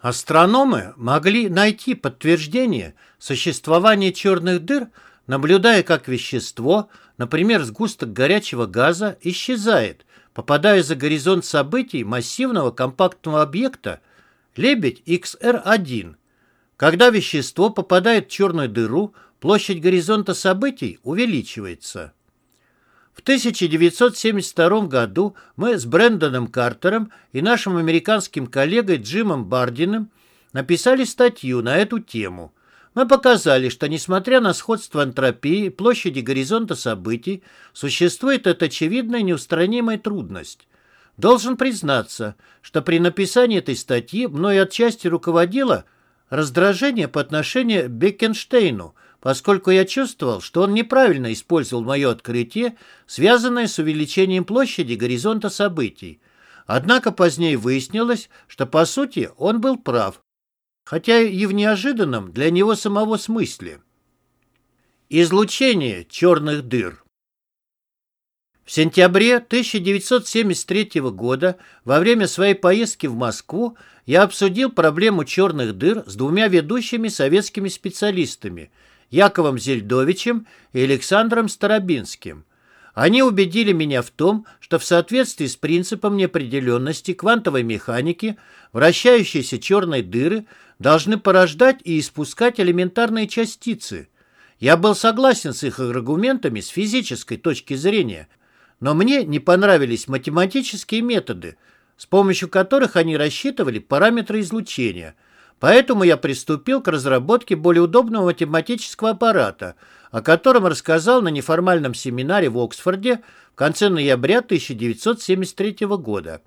Астрономы могли найти подтверждение существования черных дыр, наблюдая, как вещество, например, сгусток горячего газа, исчезает, попадая за горизонт событий массивного компактного объекта Лебедь XR1. Когда вещество попадает в черную дыру, площадь горизонта событий увеличивается. В 1972 году мы с Брэндоном Картером и нашим американским коллегой Джимом Бардиным написали статью на эту тему. Мы показали, что несмотря на сходство энтропии и площади горизонта событий, существует эта очевидная неустранимая трудность. Должен признаться, что при написании этой статьи мной отчасти руководило раздражение по отношению к Бекенштейну – поскольку я чувствовал, что он неправильно использовал мое открытие, связанное с увеличением площади горизонта событий. Однако позднее выяснилось, что по сути он был прав, хотя и в неожиданном для него самого смысле. Излучение черных дыр В сентябре 1973 года во время своей поездки в Москву я обсудил проблему черных дыр с двумя ведущими советскими специалистами – Яковом Зельдовичем и Александром Старобинским. Они убедили меня в том, что в соответствии с принципом неопределенности квантовой механики вращающиеся черные дыры должны порождать и испускать элементарные частицы. Я был согласен с их аргументами с физической точки зрения, но мне не понравились математические методы, с помощью которых они рассчитывали параметры излучения – Поэтому я приступил к разработке более удобного математического аппарата, о котором рассказал на неформальном семинаре в Оксфорде в конце ноября 1973 года.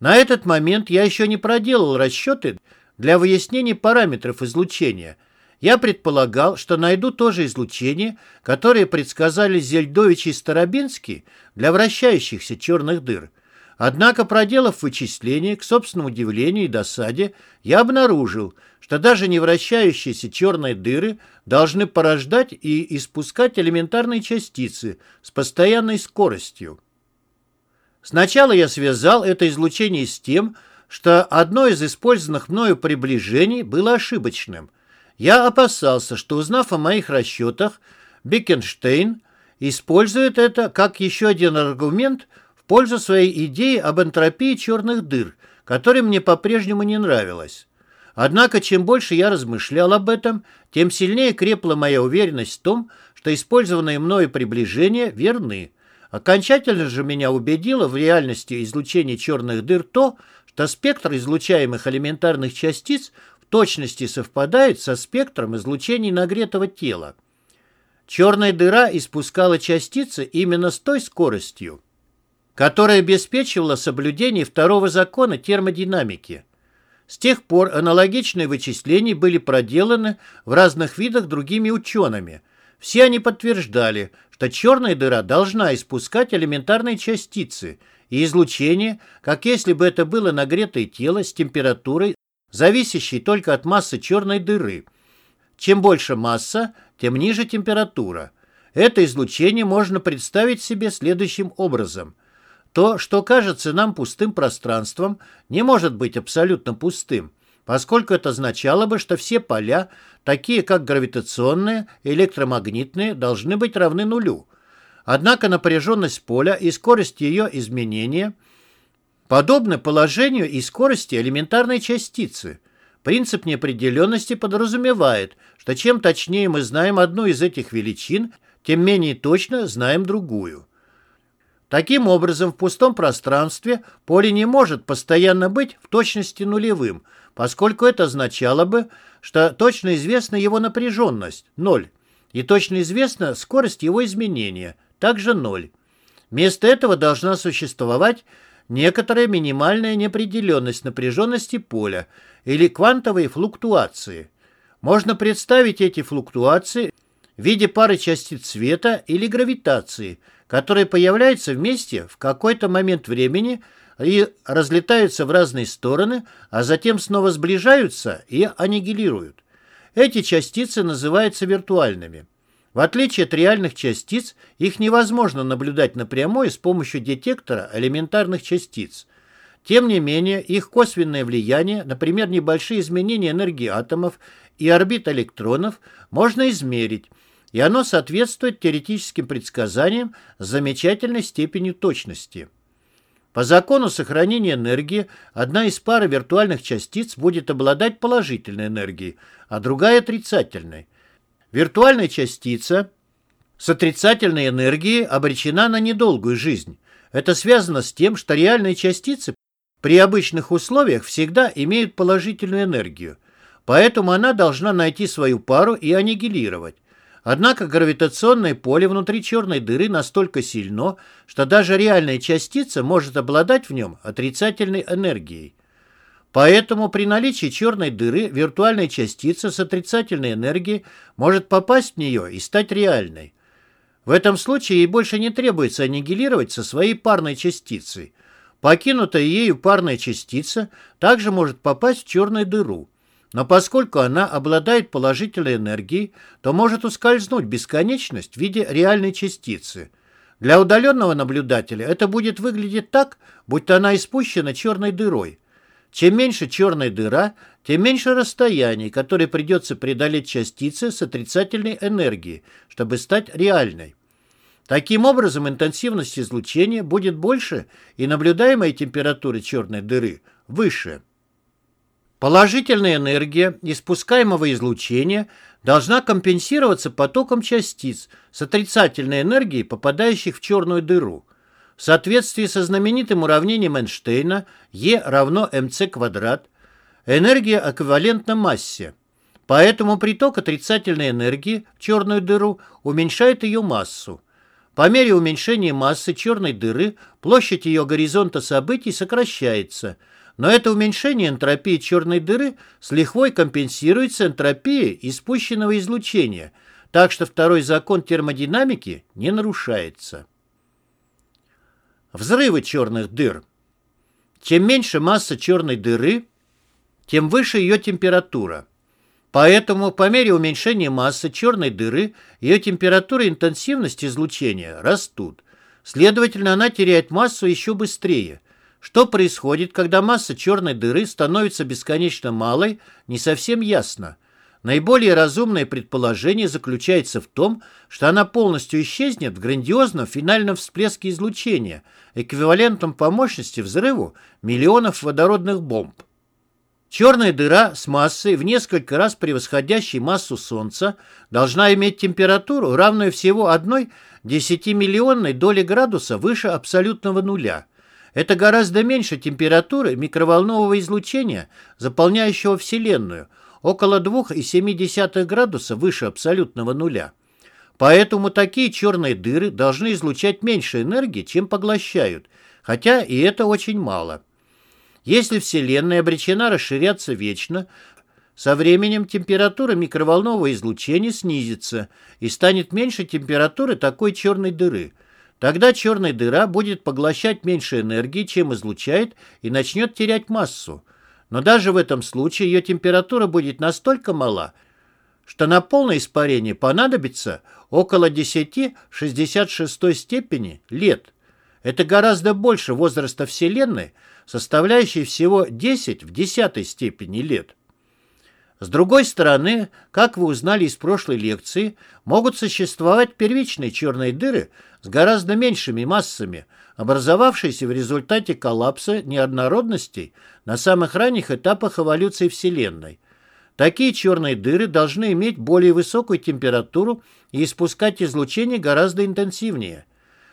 На этот момент я еще не проделал расчеты для выяснения параметров излучения. Я предполагал, что найду то же излучение, которое предсказали Зельдович и Старобинский для вращающихся черных дыр – Однако, проделав вычисления, к собственному удивлению и досаде, я обнаружил, что даже не вращающиеся черные дыры должны порождать и испускать элементарные частицы с постоянной скоростью. Сначала я связал это излучение с тем, что одно из использованных мною приближений было ошибочным. Я опасался, что, узнав о моих расчетах, Бекенштейн использует это как еще один аргумент – пользу своей идеи об энтропии черных дыр, которая мне по-прежнему не нравилась. Однако, чем больше я размышлял об этом, тем сильнее крепла моя уверенность в том, что использованные мною приближения верны. Окончательно же меня убедило в реальности излучения черных дыр то, что спектр излучаемых элементарных частиц в точности совпадает со спектром излучений нагретого тела. Черная дыра испускала частицы именно с той скоростью, которая обеспечивала соблюдение второго закона термодинамики. С тех пор аналогичные вычисления были проделаны в разных видах другими учеными. Все они подтверждали, что черная дыра должна испускать элементарные частицы и излучение, как если бы это было нагретое тело с температурой, зависящей только от массы черной дыры. Чем больше масса, тем ниже температура. Это излучение можно представить себе следующим образом – то, что кажется нам пустым пространством, не может быть абсолютно пустым, поскольку это означало бы, что все поля, такие как гравитационные и электромагнитные, должны быть равны нулю. Однако напряженность поля и скорость ее изменения подобны положению и скорости элементарной частицы. Принцип неопределенности подразумевает, что чем точнее мы знаем одну из этих величин, тем менее точно знаем другую. Таким образом, в пустом пространстве поле не может постоянно быть в точности нулевым, поскольку это означало бы, что точно известна его напряженность – ноль, и точно известна скорость его изменения – также ноль. Вместо этого должна существовать некоторая минимальная неопределенность напряженности поля или квантовые флуктуации. Можно представить эти флуктуации в виде пары частиц света или гравитации – которые появляются вместе в какой-то момент времени и разлетаются в разные стороны, а затем снова сближаются и аннигилируют. Эти частицы называются виртуальными. В отличие от реальных частиц, их невозможно наблюдать напрямую с помощью детектора элементарных частиц. Тем не менее, их косвенное влияние, например, небольшие изменения энергии атомов и орбит электронов, можно измерить, и оно соответствует теоретическим предсказаниям с замечательной степенью точности. По закону сохранения энергии одна из пары виртуальных частиц будет обладать положительной энергией, а другая отрицательной. Виртуальная частица с отрицательной энергией обречена на недолгую жизнь. Это связано с тем, что реальные частицы при обычных условиях всегда имеют положительную энергию, поэтому она должна найти свою пару и аннигилировать. Однако гравитационное поле внутри черной дыры настолько сильно, что даже реальная частица может обладать в нем отрицательной энергией. Поэтому при наличии черной дыры виртуальная частица с отрицательной энергией может попасть в нее и стать реальной. В этом случае ей больше не требуется аннигилировать со своей парной частицей. Покинутая ею парная частица также может попасть в черную дыру. Но поскольку она обладает положительной энергией, то может ускользнуть бесконечность в виде реальной частицы. Для удаленного наблюдателя это будет выглядеть так, будто она испущена черной дырой. Чем меньше черная дыра, тем меньше расстояний, которое придется преодолеть частице с отрицательной энергией, чтобы стать реальной. Таким образом, интенсивность излучения будет больше и наблюдаемая температура черной дыры выше. Положительная энергия испускаемого излучения должна компенсироваться потоком частиц с отрицательной энергией, попадающих в черную дыру. В соответствии со знаменитым уравнением Эйнштейна E равно mc квадрат, энергия эквивалентна массе. Поэтому приток отрицательной энергии в черную дыру уменьшает ее массу. По мере уменьшения массы черной дыры площадь ее горизонта событий сокращается – но это уменьшение энтропии черной дыры с лихвой компенсируется энтропией испущенного излучения, так что второй закон термодинамики не нарушается. Взрывы черных дыр. Чем меньше масса черной дыры, тем выше ее температура. Поэтому по мере уменьшения массы черной дыры ее температура и интенсивность излучения растут. Следовательно, она теряет массу еще быстрее – что происходит, когда масса черной дыры становится бесконечно малой, не совсем ясно. Наиболее разумное предположение заключается в том, что она полностью исчезнет в грандиозном финальном всплеске излучения, эквивалентном по мощности взрыву миллионов водородных бомб. Черная дыра с массой в несколько раз превосходящей массу Солнца должна иметь температуру, равную всего одной десятимиллионной доли градуса выше абсолютного нуля – это гораздо меньше температуры микроволнового излучения, заполняющего Вселенную, около 2,7 градуса выше абсолютного нуля. Поэтому такие черные дыры должны излучать меньше энергии, чем поглощают, хотя и это очень мало. Если Вселенная обречена расширяться вечно, со временем температура микроволнового излучения снизится и станет меньше температуры такой черной дыры – Тогда черная дыра будет поглощать меньше энергии, чем излучает, и начнет терять массу. Но даже в этом случае ее температура будет настолько мала, что на полное испарение понадобится около 10-66 степени лет. Это гораздо больше возраста Вселенной, составляющей всего 10 в десятой степени лет. С другой стороны, как вы узнали из прошлой лекции, могут существовать первичные черные дыры с гораздо меньшими массами, образовавшиеся в результате коллапса неоднородностей на самых ранних этапах эволюции Вселенной. Такие черные дыры должны иметь более высокую температуру и испускать излучение гораздо интенсивнее.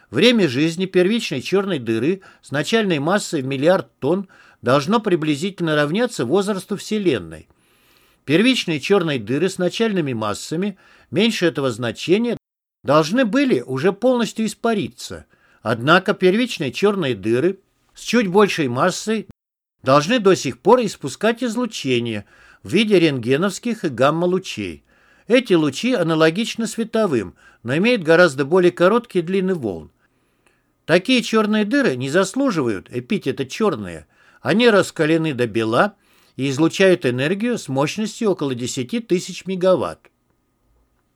Время жизни первичной черной дыры с начальной массой в миллиард тонн должно приблизительно равняться возрасту Вселенной. Первичные черные дыры с начальными массами меньше этого значения должны были уже полностью испариться. Однако первичные черные дыры с чуть большей массой должны до сих пор испускать излучение в виде рентгеновских и гамма-лучей. Эти лучи аналогичны световым, но имеют гораздо более короткие длины волн. Такие черные дыры не заслуживают эпитета «черные». Они раскалены до бела и излучают энергию с мощностью около 10 тысяч мегаватт.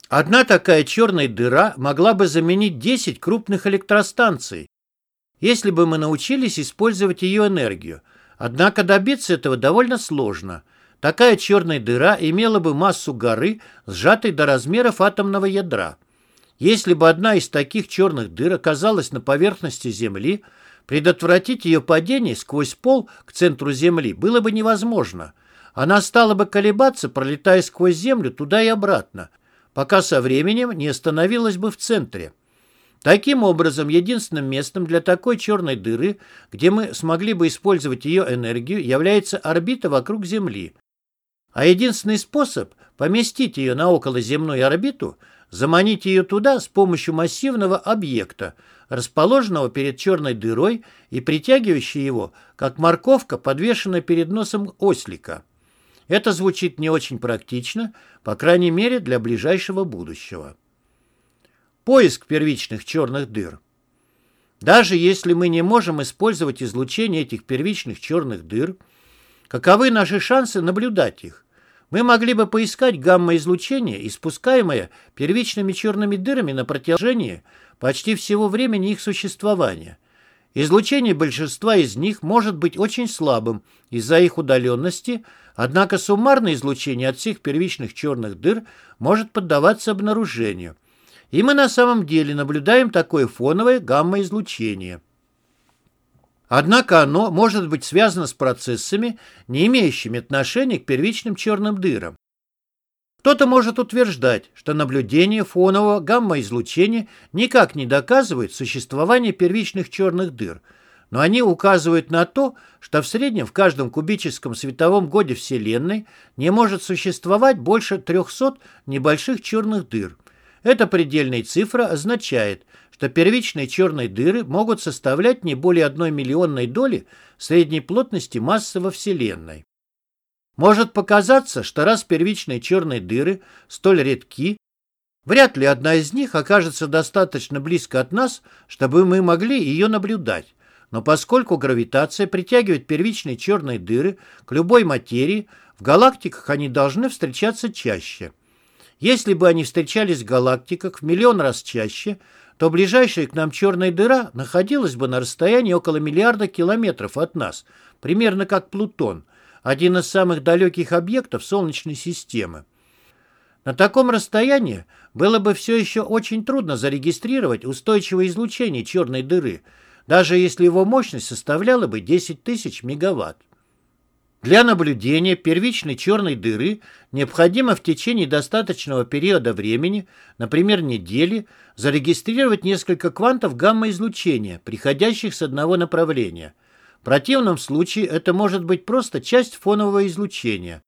Одна такая черная дыра могла бы заменить 10 крупных электростанций. если бы мы научились использовать ее энергию. Однако добиться этого довольно сложно. Такая черная дыра имела бы массу горы, сжатой до размеров атомного ядра. Если бы одна из таких черных дыр оказалась на поверхности Земли, предотвратить ее падение сквозь пол к центру Земли было бы невозможно. Она стала бы колебаться, пролетая сквозь Землю туда и обратно, пока со временем не остановилась бы в центре. Таким образом, единственным местом для такой черной дыры, где мы смогли бы использовать ее энергию, является орбита вокруг Земли. А единственный способ поместить ее на околоземную орбиту – заманить ее туда с помощью массивного объекта, расположенного перед черной дырой и притягивающего его, как морковка, подвешенная перед носом ослика. Это звучит не очень практично, по крайней мере для ближайшего будущего. Поиск первичных черных дыр. Даже если мы не можем использовать излучение этих первичных черных дыр, каковы наши шансы наблюдать их? Мы могли бы поискать гамма-излучение, испускаемое первичными черными дырами на протяжении почти всего времени их существования. Излучение большинства из них может быть очень слабым из-за их удаленности, однако суммарное излучение от всех первичных черных дыр может поддаваться обнаружению – и мы на самом деле наблюдаем такое фоновое гамма-излучение. Однако оно может быть связано с процессами, не имеющими отношения к первичным черным дырам. Кто-то может утверждать, что наблюдение фонового гамма-излучения никак не доказывает существование первичных черных дыр, но они указывают на то, что в среднем в каждом кубическом световом годе Вселенной не может существовать больше 300 небольших черных дыр – эта предельная цифра означает, что первичные черные дыры могут составлять не более одной миллионной доли средней плотности массы во Вселенной. Может показаться, что раз первичные черные дыры столь редки, вряд ли одна из них окажется достаточно близко от нас, чтобы мы могли ее наблюдать. Но поскольку гравитация притягивает первичные черные дыры к любой материи, в галактиках они должны встречаться чаще – если бы они встречались в галактиках в миллион раз чаще, то ближайшая к нам черная дыра находилась бы на расстоянии около миллиарда километров от нас, примерно как Плутон, один из самых далеких объектов Солнечной системы. На таком расстоянии было бы все еще очень трудно зарегистрировать устойчивое излучение черной дыры, даже если его мощность составляла бы 10 тысяч мегаватт. Для наблюдения первичной черной дыры необходимо в течение достаточного периода времени, например, недели, зарегистрировать несколько квантов гамма-излучения, приходящих с одного направления. В противном случае это может быть просто часть фонового излучения.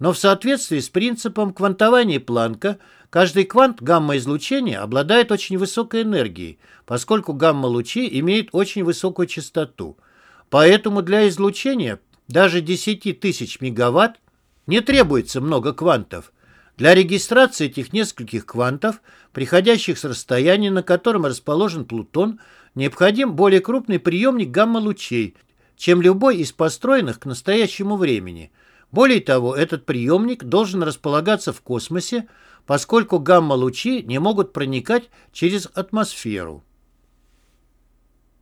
Но в соответствии с принципом квантования Планка, каждый квант гамма-излучения обладает очень высокой энергией, поскольку гамма-лучи имеют очень высокую частоту. Поэтому для излучения даже 10 тысяч мегаватт не требуется много квантов. Для регистрации этих нескольких квантов, приходящих с расстояния, на котором расположен Плутон, необходим более крупный приемник гамма-лучей, чем любой из построенных к настоящему времени. Более того, этот приемник должен располагаться в космосе, поскольку гамма-лучи не могут проникать через атмосферу.